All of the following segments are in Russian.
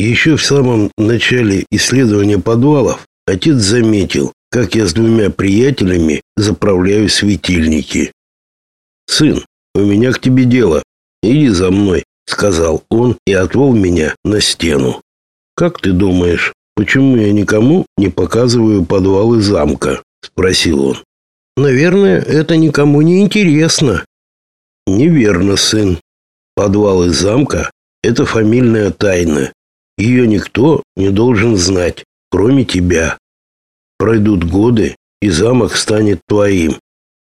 Еще в самом начале исследования подвалов отец заметил, как я с двумя приятелями заправляю светильники. «Сын, у меня к тебе дело. Иди за мной», — сказал он и отвел меня на стену. «Как ты думаешь, почему я никому не показываю подвалы замка?» — спросил он. «Наверное, это никому не интересно». «Неверно, сын. Подвалы замка — это фамильная тайна. Ее никто не должен знать, кроме тебя. Пройдут годы, и замок станет твоим.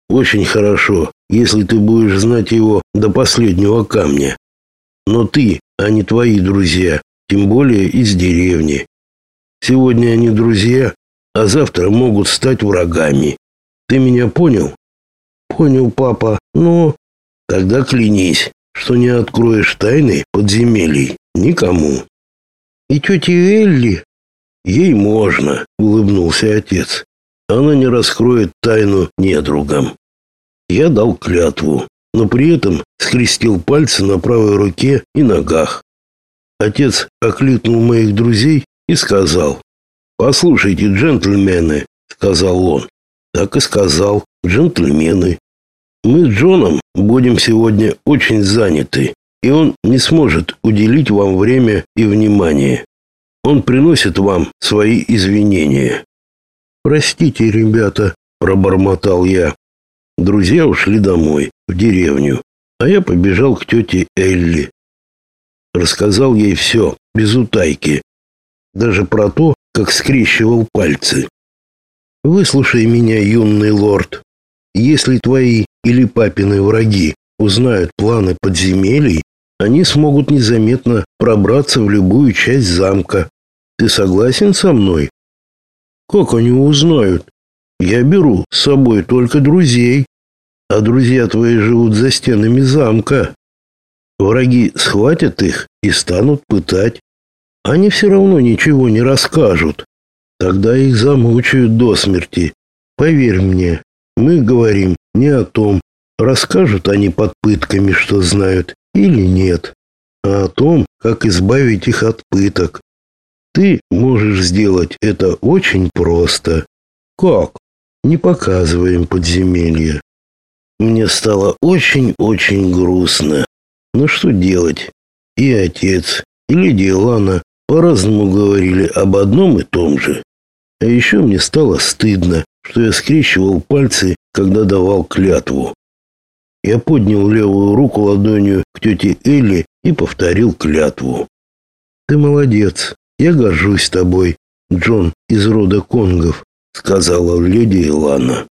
Очень хорошо, если ты будешь знать его до последнего камня. Но ты, а не твои друзья, тем более из деревни. Сегодня они друзья, а завтра могут стать врагами. Ты меня понял? Понял, папа. Но тогда клянись, что не откроешь тайны подземелий никому. И тете Элли Ей можно, улыбнулся отец. Она не раскроет тайну недругам. Я дал клятву, но при этом скрестил пальцы на правой руке и ногах. Отец окликнул моих друзей и сказал: "Послушайте, джентльмены", сказал он. Так и сказал: "Джентльмены, мы с Джоном будем сегодня очень заняты, и он не сможет уделить вам время и внимание. Он приносит вам свои извинения. Простите, ребята, пробормотал я. Друзья ушли домой, в деревню, а я побежал к тете Элли. Рассказал ей все, без утайки, даже про то, как скрещивал пальцы. Выслушай меня, юный лорд. Если твои или папины враги узнают планы подземелий, они смогут незаметно пробраться в любую часть замка. Ты согласен со мной? Как они узнают? Я беру с собой только друзей, а друзья твои живут за стенами замка. Враги схватят их и станут пытать. Они все равно ничего не расскажут. Тогда их замучают до смерти. Поверь мне, мы говорим не о том, расскажут они под пытками, что знают, или нет, а о том, как избавить их от пыток. Ты можешь сделать это очень просто. Как? Не показываем подземелья. Мне стало очень-очень грустно. Но что делать? И отец, и леди Лана по-разному говорили об одном и том же. А еще мне стало стыдно, что я скрещивал пальцы, когда давал клятву. Я поднял левую руку ладонью к тете Элли и повторил клятву. Ты молодец. Я горжусь тобой, Джон из рода Конгов, сказала леди Илана.